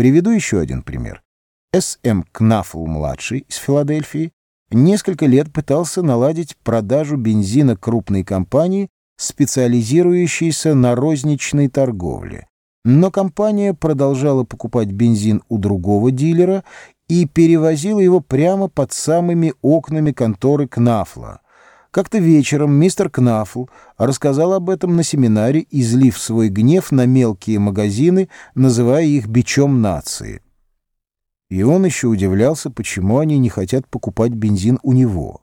Приведу еще один пример. С.М. Кнафл-младший из Филадельфии несколько лет пытался наладить продажу бензина крупной компании, специализирующейся на розничной торговле. Но компания продолжала покупать бензин у другого дилера и перевозила его прямо под самыми окнами конторы Кнафла. Как-то вечером мистер Кнафл рассказал об этом на семинаре, излив свой гнев на мелкие магазины, называя их бичом нации. И он еще удивлялся, почему они не хотят покупать бензин у него.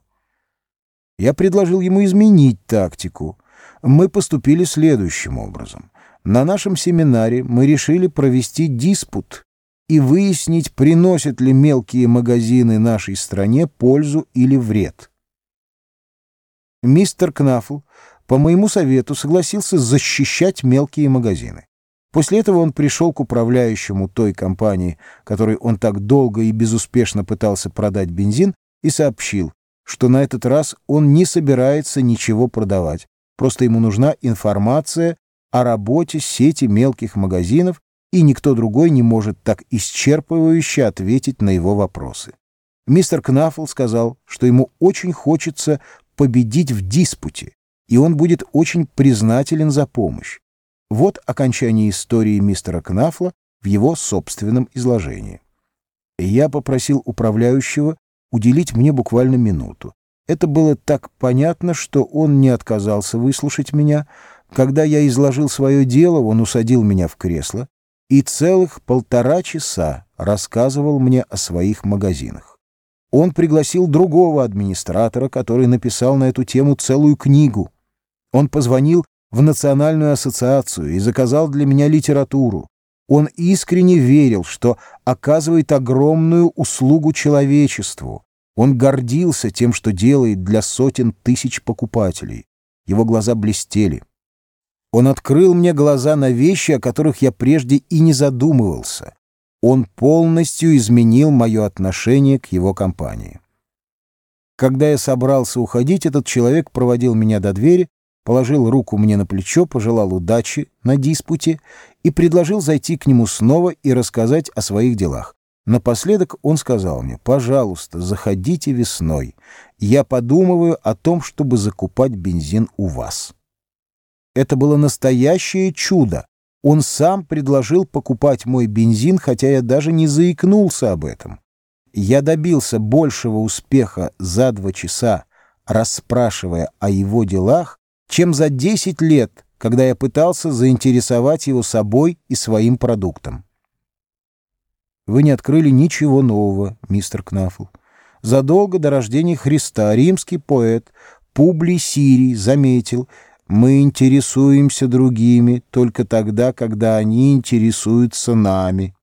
Я предложил ему изменить тактику. Мы поступили следующим образом. На нашем семинаре мы решили провести диспут и выяснить, приносят ли мелкие магазины нашей стране пользу или вред. Мистер Кнафл по моему совету согласился защищать мелкие магазины. После этого он пришел к управляющему той компании, которой он так долго и безуспешно пытался продать бензин, и сообщил, что на этот раз он не собирается ничего продавать, просто ему нужна информация о работе сети мелких магазинов, и никто другой не может так исчерпывающе ответить на его вопросы. Мистер Кнафл сказал, что ему очень хочется победить в диспуте, и он будет очень признателен за помощь. Вот окончание истории мистера Кнафла в его собственном изложении. Я попросил управляющего уделить мне буквально минуту. Это было так понятно, что он не отказался выслушать меня. Когда я изложил свое дело, он усадил меня в кресло и целых полтора часа рассказывал мне о своих магазинах. Он пригласил другого администратора, который написал на эту тему целую книгу. Он позвонил в Национальную ассоциацию и заказал для меня литературу. Он искренне верил, что оказывает огромную услугу человечеству. Он гордился тем, что делает для сотен тысяч покупателей. Его глаза блестели. Он открыл мне глаза на вещи, о которых я прежде и не задумывался. Он полностью изменил мое отношение к его компании. Когда я собрался уходить, этот человек проводил меня до двери, положил руку мне на плечо, пожелал удачи на диспуте и предложил зайти к нему снова и рассказать о своих делах. Напоследок он сказал мне, «Пожалуйста, заходите весной. Я подумываю о том, чтобы закупать бензин у вас». Это было настоящее чудо. Он сам предложил покупать мой бензин, хотя я даже не заикнулся об этом. Я добился большего успеха за два часа, расспрашивая о его делах, чем за 10 лет, когда я пытался заинтересовать его собой и своим продуктом. Вы не открыли ничего нового, мистер Кнафл. Задолго до рождения Христа римский поэт Публий Сирий заметил, мы интересуемся другими только тогда, когда они интересуются нами.